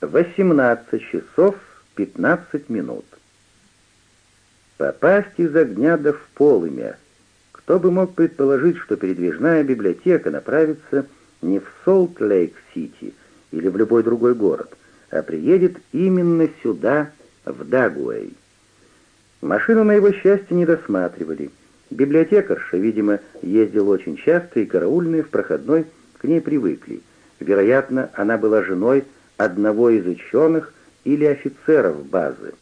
18 часов 15 минут. Попасть из огня до в полымя. Кто бы мог предположить, что передвижная библиотека направится не в Солт-Лейк-Сити или в любой другой город, а приедет именно сюда, в Дагуэй. Машину, на его счастье, не досматривали. Библиотекарша, видимо, ездил очень часто, и караульные в проходной к ней привыкли. Вероятно, она была женой одного из ученых или офицеров базы.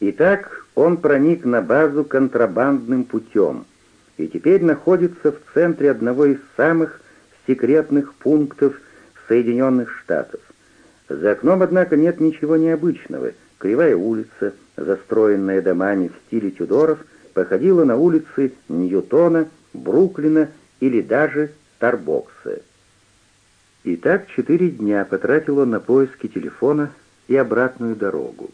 Итак, он проник на базу контрабандным путем и теперь находится в центре одного из самых секретных пунктов Соединенных Штатов. За окном, однако, нет ничего необычного. Кривая улица, застроенная домами в стиле Тюдоров, походила на улицы Ньютона, Бруклина или даже Тарбокса. И так четыре дня потратил он на поиски телефона и обратную дорогу.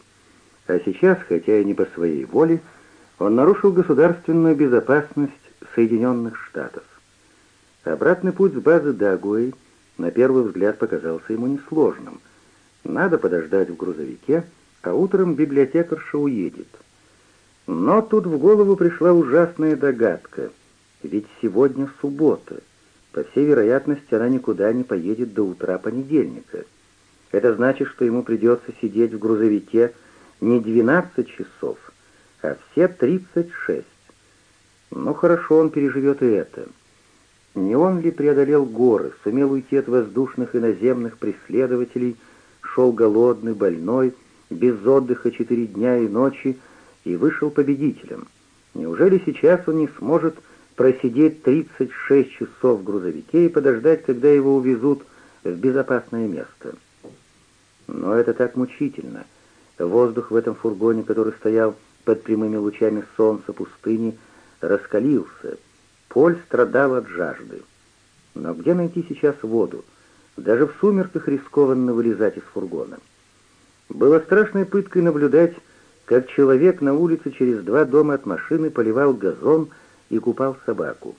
А сейчас, хотя и не по своей воле, он нарушил государственную безопасность Соединенных Штатов. Обратный путь с базы Дагуэй на первый взгляд показался ему несложным. Надо подождать в грузовике, а утром библиотекарша уедет. Но тут в голову пришла ужасная догадка. Ведь сегодня суббота — по всей вероятности, она никуда не поедет до утра понедельника. Это значит, что ему придется сидеть в грузовике не 12 часов, а все 36. Ну хорошо, он переживет и это. Не он ли преодолел горы, сумел уйти от воздушных и наземных преследователей, шел голодный, больной, без отдыха четыре дня и ночи и вышел победителем? Неужели сейчас он не сможет просидеть 36 часов в грузовике и подождать, когда его увезут в безопасное место. Но это так мучительно. Воздух в этом фургоне, который стоял под прямыми лучами солнца пустыни, раскалился. Поль страдал от жажды. Но где найти сейчас воду? Даже в сумерках рискованно вылезать из фургона. Было страшной пыткой наблюдать, как человек на улице через два дома от машины поливал газон, и купал собаку.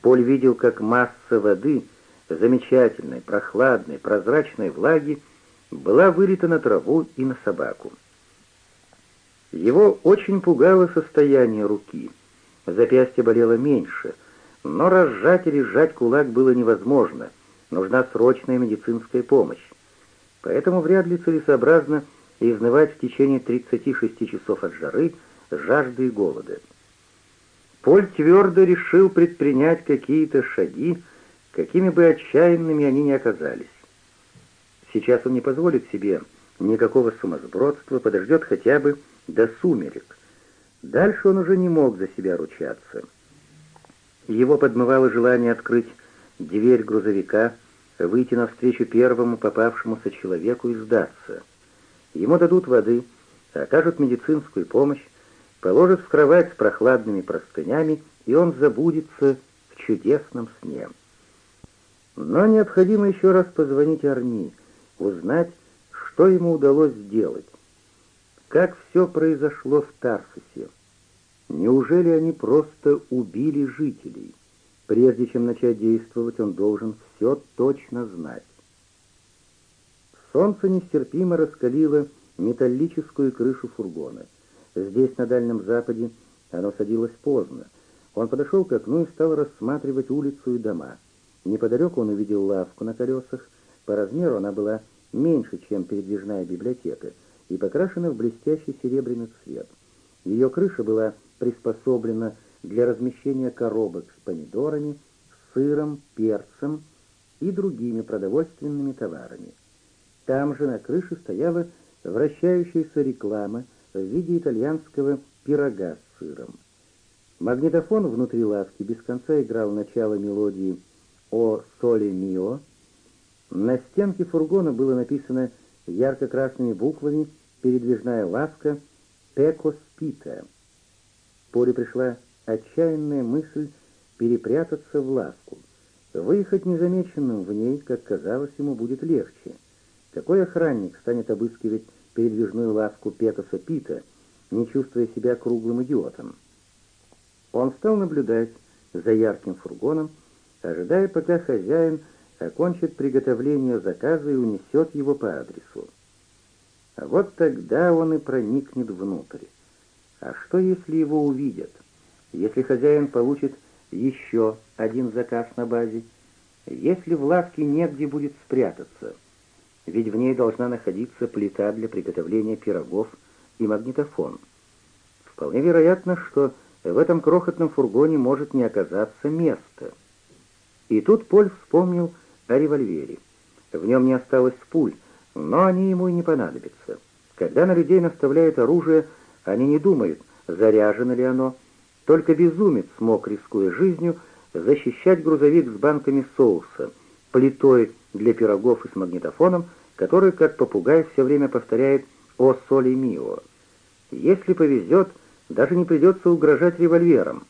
Поль видел, как масса воды, замечательной, прохладной, прозрачной влаги, была вылита на траву и на собаку. Его очень пугало состояние руки. Запястье болело меньше, но разжать или сжать кулак было невозможно. Нужна срочная медицинская помощь. Поэтому вряд ли целесообразно изнывать в течение 36 часов от жары, жажды и голода. Поль твердо решил предпринять какие-то шаги, какими бы отчаянными они ни оказались. Сейчас он не позволит себе никакого сумасбродства, подождет хотя бы до сумерек. Дальше он уже не мог за себя ручаться. Его подмывало желание открыть дверь грузовика, выйти навстречу первому попавшемуся человеку и сдаться. Ему дадут воды, окажут медицинскую помощь, положат в кровать с прохладными простынями, и он забудется в чудесном сне. Но необходимо еще раз позвонить Арни, узнать, что ему удалось сделать. Как все произошло в Тарсусе? Неужели они просто убили жителей? Прежде чем начать действовать, он должен все точно знать. Солнце нестерпимо раскалило металлическую крышу фургона. Здесь, на Дальнем Западе, оно садилось поздно. Он подошел к окну и стал рассматривать улицу и дома. Неподалеку он увидел лавку на колесах. По размеру она была меньше, чем передвижная библиотека, и покрашена в блестящий серебряный цвет. Ее крыша была приспособлена для размещения коробок с помидорами, сыром, перцем и другими продовольственными товарами. Там же на крыше стояла вращающаяся реклама, в виде итальянского пирога с сыром. Магнитофон внутри лавки без конца играл начало мелодии «О соле мио». На стенке фургона было написано ярко-красными буквами «Передвижная лавка Теко Спита». Поле пришла отчаянная мысль перепрятаться в лавку. Выехать незамеченным в ней, как казалось, ему будет легче. Какой охранник станет обыскивать передвижную ласку Петаса Пита, не чувствуя себя круглым идиотом. Он стал наблюдать за ярким фургоном, ожидая, пока хозяин окончит приготовление заказа и унесет его по адресу. А вот тогда он и проникнет внутрь. А что, если его увидят? Если хозяин получит еще один заказ на базе? Если в лавке негде будет спрятаться? ведь в ней должна находиться плита для приготовления пирогов и магнитофон. Вполне вероятно, что в этом крохотном фургоне может не оказаться места. И тут Поль вспомнил о револьвере. В нем не осталось пуль, но они ему и не понадобятся. Когда на людей наставляют оружие, они не думают, заряжено ли оно. Только безумец мог, рискуя жизнью, защищать грузовик с банками соуса, плитой для пирогов и с магнитофоном, который, как попугай, все время повторяет «О соли мио». Если повезет, даже не придется угрожать револьвером.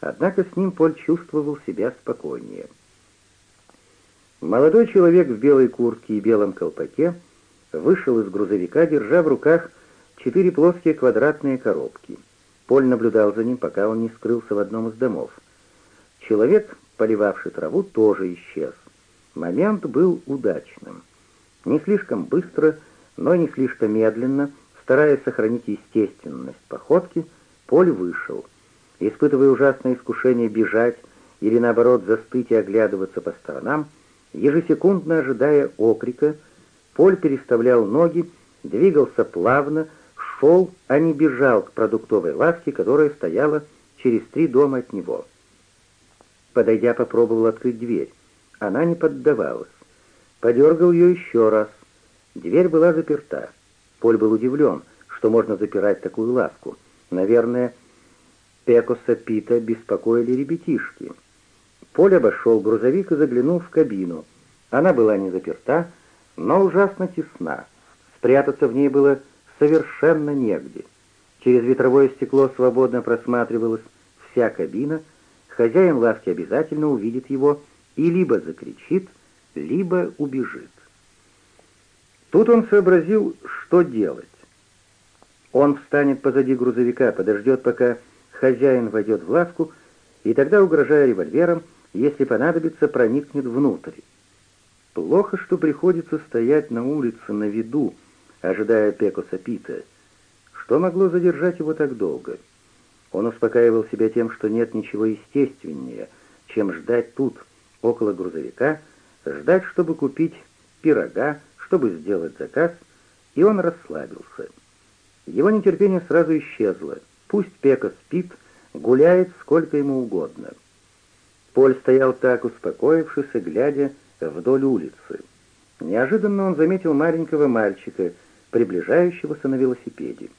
Однако с ним Поль чувствовал себя спокойнее. Молодой человек в белой куртке и белом колпаке вышел из грузовика, держа в руках четыре плоские квадратные коробки. Поль наблюдал за ним, пока он не скрылся в одном из домов. Человек, поливавший траву, тоже исчез. Момент был удачным. Не слишком быстро, но не слишком медленно, стараясь сохранить естественность походки, Поль вышел. Испытывая ужасное искушение бежать или, наоборот, застыть и оглядываться по сторонам, ежесекундно ожидая окрика, Поль переставлял ноги, двигался плавно, шел, а не бежал к продуктовой лавке, которая стояла через три дома от него. Подойдя, попробовал открыть дверь. Она не поддавалась. Подергал ее еще раз. Дверь была заперта. Поль был удивлен, что можно запирать такую лавку. Наверное, Пекоса Пита беспокоили ребятишки. Поль обошел грузовик и заглянул в кабину. Она была не заперта, но ужасно тесна. Спрятаться в ней было совершенно негде. Через ветровое стекло свободно просматривалась вся кабина. Хозяин лавки обязательно увидит его, и либо закричит, либо убежит. Тут он сообразил, что делать. Он встанет позади грузовика, подождет, пока хозяин войдет в лавку, и тогда, угрожая револьвером, если понадобится, проникнет внутрь. Плохо, что приходится стоять на улице на виду, ожидая Пекоса Пита. Что могло задержать его так долго? Он успокаивал себя тем, что нет ничего естественнее, чем ждать тут, около грузовика, ждать, чтобы купить пирога, чтобы сделать заказ, и он расслабился. Его нетерпение сразу исчезло. Пусть Пека спит, гуляет сколько ему угодно. Поль стоял так, успокоившись и глядя вдоль улицы. Неожиданно он заметил маленького мальчика, приближающегося на велосипеде.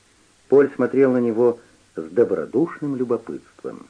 Поль смотрел на него с добродушным любопытством.